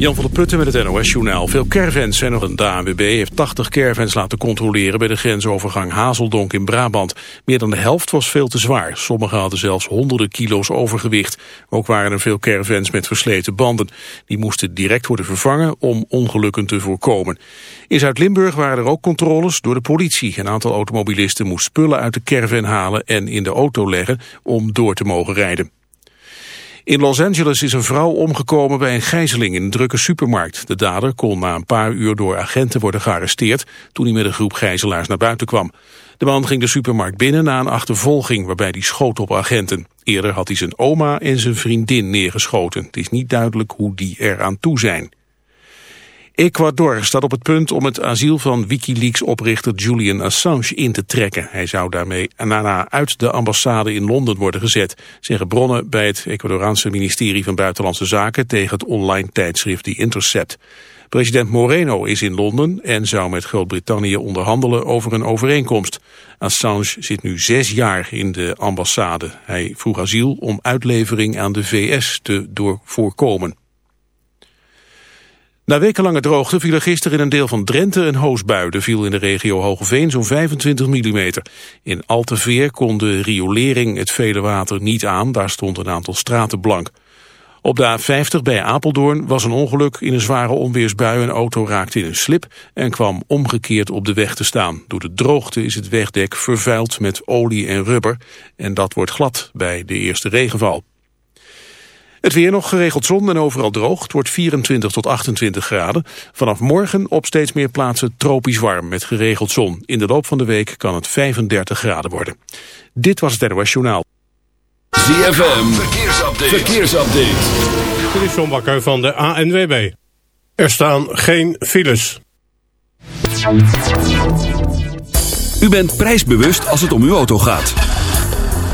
Jan van der Putten met het NOS-journaal. Veel caravans zijn nog een. ANWB heeft 80 caravans laten controleren bij de grensovergang Hazeldonk in Brabant. Meer dan de helft was veel te zwaar. Sommigen hadden zelfs honderden kilo's overgewicht. Ook waren er veel caravans met versleten banden. Die moesten direct worden vervangen om ongelukken te voorkomen. In Zuid-Limburg waren er ook controles door de politie. Een aantal automobilisten moest spullen uit de caravan halen en in de auto leggen om door te mogen rijden. In Los Angeles is een vrouw omgekomen bij een gijzeling in een drukke supermarkt. De dader kon na een paar uur door agenten worden gearresteerd toen hij met een groep gijzelaars naar buiten kwam. De man ging de supermarkt binnen na een achtervolging waarbij hij schoot op agenten. Eerder had hij zijn oma en zijn vriendin neergeschoten. Het is niet duidelijk hoe die eraan toe zijn. Ecuador staat op het punt om het asiel van Wikileaks-oprichter Julian Assange in te trekken. Hij zou daarmee daarna uit de ambassade in Londen worden gezet, zeggen bronnen bij het Ecuadoraanse ministerie van Buitenlandse Zaken tegen het online tijdschrift The Intercept. President Moreno is in Londen en zou met Groot-Brittannië onderhandelen over een overeenkomst. Assange zit nu zes jaar in de ambassade. Hij vroeg asiel om uitlevering aan de VS te voorkomen. Na wekenlange droogte viel er gisteren in een deel van Drenthe een hoosbui. Er viel in de regio Hogeveen zo'n 25 mm. In Alteveer kon de riolering het vele water niet aan. Daar stond een aantal straten blank. Op de A50 bij Apeldoorn was een ongeluk in een zware onweersbui. Een auto raakte in een slip en kwam omgekeerd op de weg te staan. Door de droogte is het wegdek vervuild met olie en rubber. En dat wordt glad bij de eerste regenval. Het weer nog geregeld zon en overal droog. Het wordt 24 tot 28 graden. Vanaf morgen op steeds meer plaatsen tropisch warm met geregeld zon. In de loop van de week kan het 35 graden worden. Dit was het NOS Journaal. ZFM, verkeersupdate. verkeersupdate. Dit is John Bakker van de ANWB. Er staan geen files. U bent prijsbewust als het om uw auto gaat.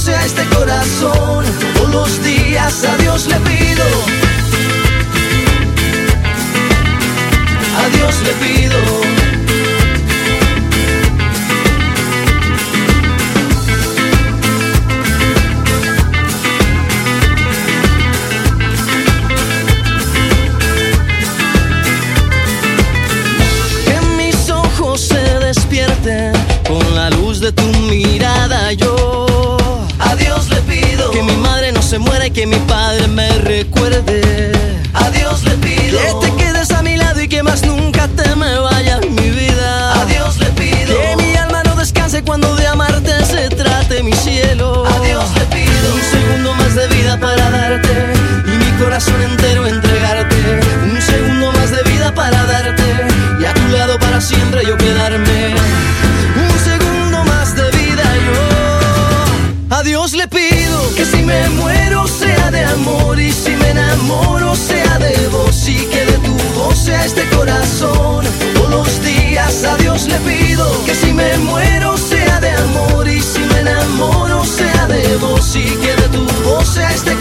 conoce a este corazón. Todos los días a Dios le pido. A Dios le pido. Que mis ojos se despierten con la luz de tu mirada yo que mi madre no se muera y que mi padre me recuerde. A Dios le pido que te quedes a mi lado y que más nunca te me vayas.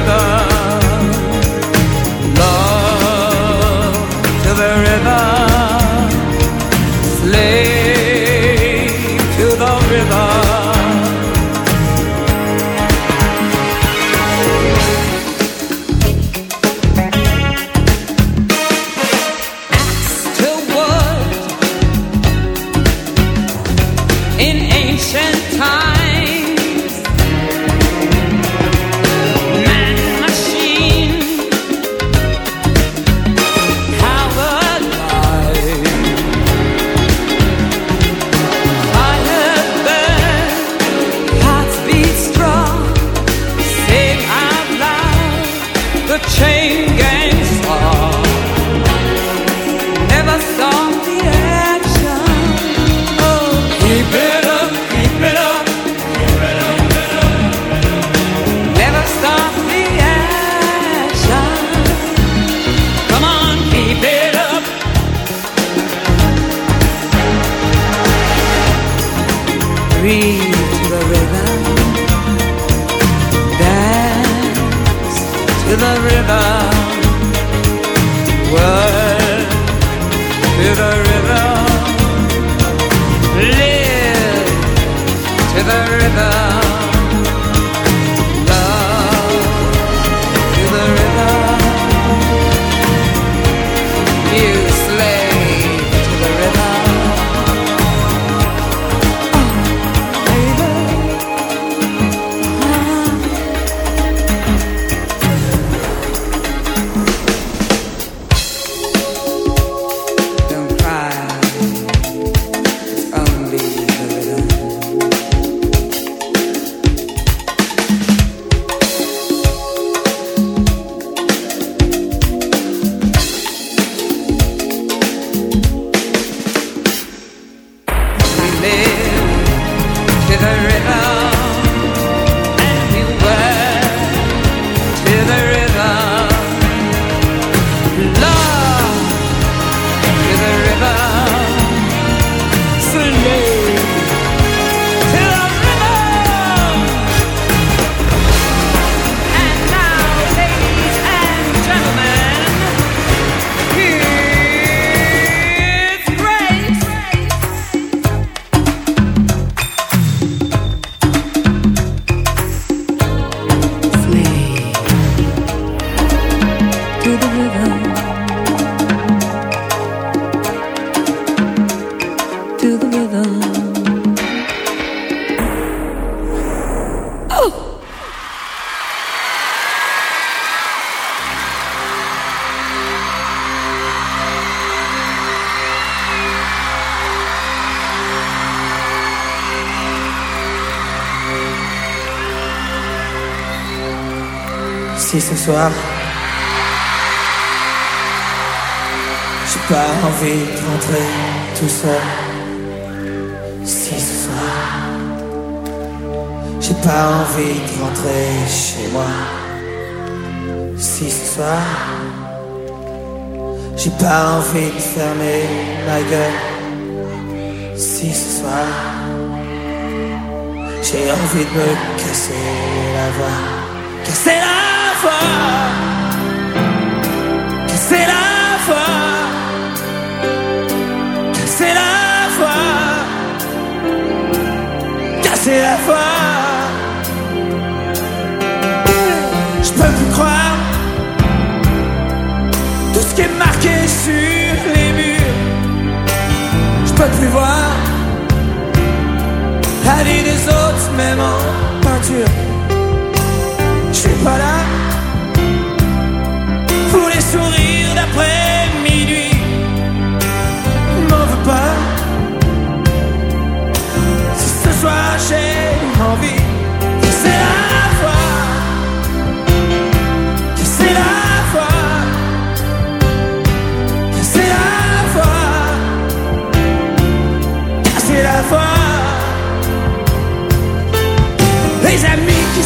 together. so même en peinture. Je suis pas là pour les sourires d'après minuit. M'en veux pas si ce soir j'ai envie.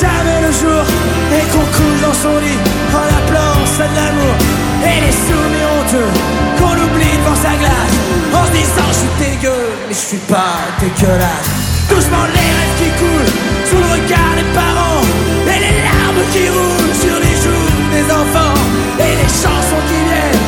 Jamais le jour et qu'on couche dans son lit en appelant ça de l'amour. Et les soumis honteux qu'on oublie devant sa glace en se disant je suis dégueu mais je suis pas dégueulasse. Doucement les rêves qui coulent sous le regard des parents et les larmes qui roulent sur les joues des enfants et les chansons qui viennent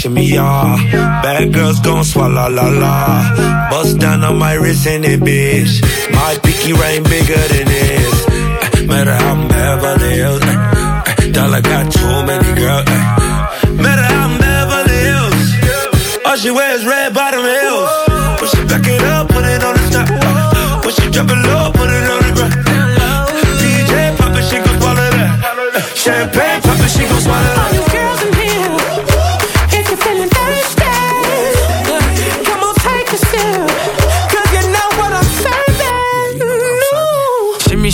Shimmy, yeah. Bad girls gon' swallow la la. Bust down on my wrist and it, bitch. My pinky ring bigger than this. Eh, Matter how I'm Beverly Hills. eh, Dollar got too many girls. Matter how I'm Beverly Hills. All she wears red bottom heels. When she back it up, put it on the top. When she drop it low, put it on the ground. DJ pop it, she gon' swallow that. Champagne pop it, she gon' swallow that.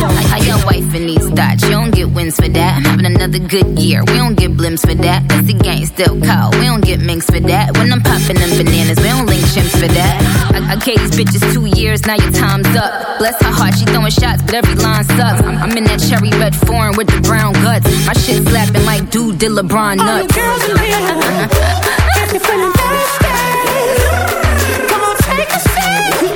know. How your wife in these thoughts, you don't get wins for that. I'm having another good year, we don't get blimps for that. That's the gang still call, we don't get minks for that. When I'm popping them bananas, we don't link chimps for that. I, I gave these bitches two years, now your time's up. Bless her heart, she throwing shots, but every line sucks. I'm, I'm in that cherry red foreign with the brown guts. My shit slapping like dude did LeBron nuts. All you girls in here, if you're feeling thirsty, come on, take a sip,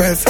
stress.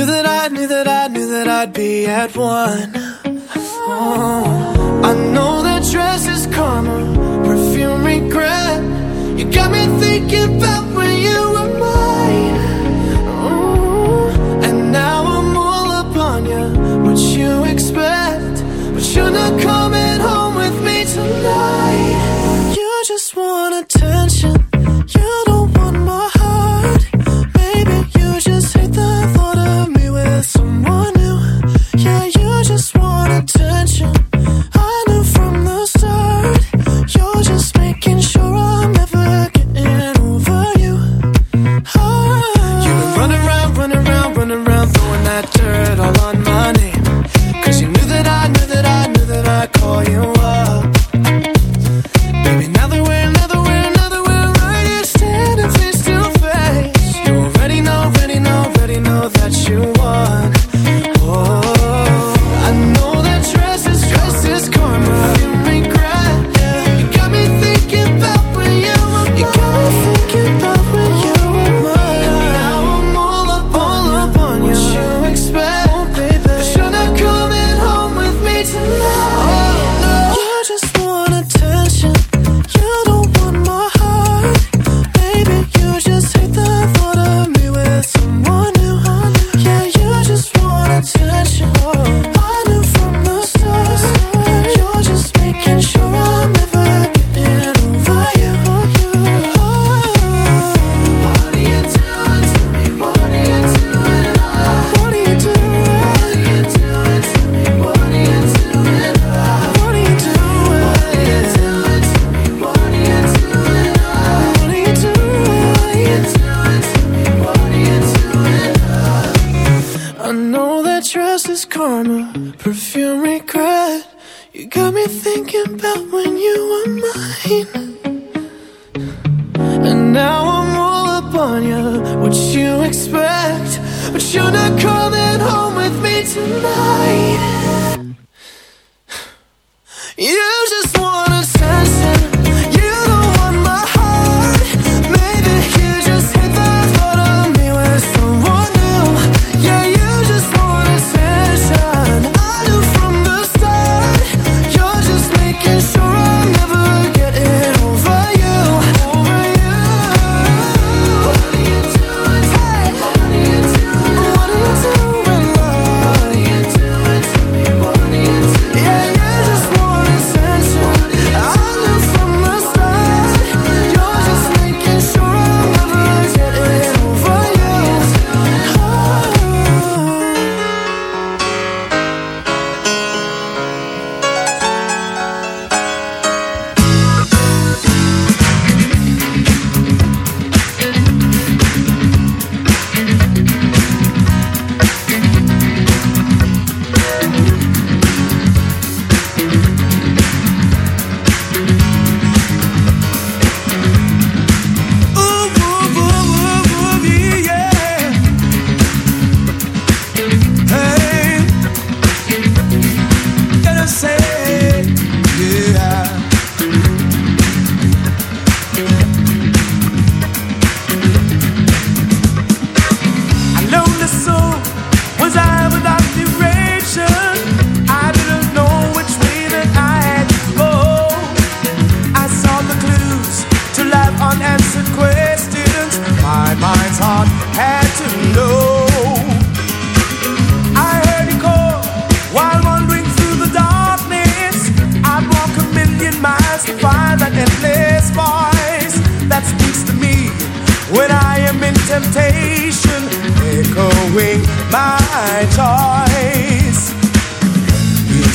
attention. hide. Yeah.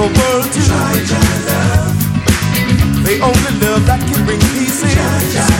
for world to. Joy, joy, love. The only love that can bring peace. Joy, joy.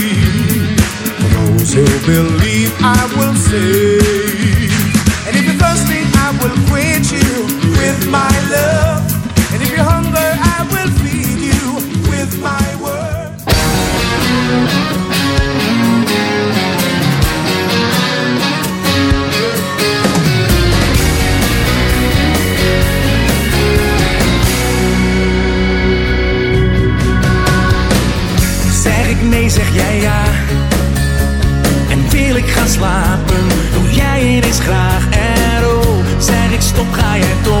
So believe I will say, And if you're thirsty, I will quench you with my love. slapen. Doe jij het eens graag erop? Zeg ik stop, ga jij toch.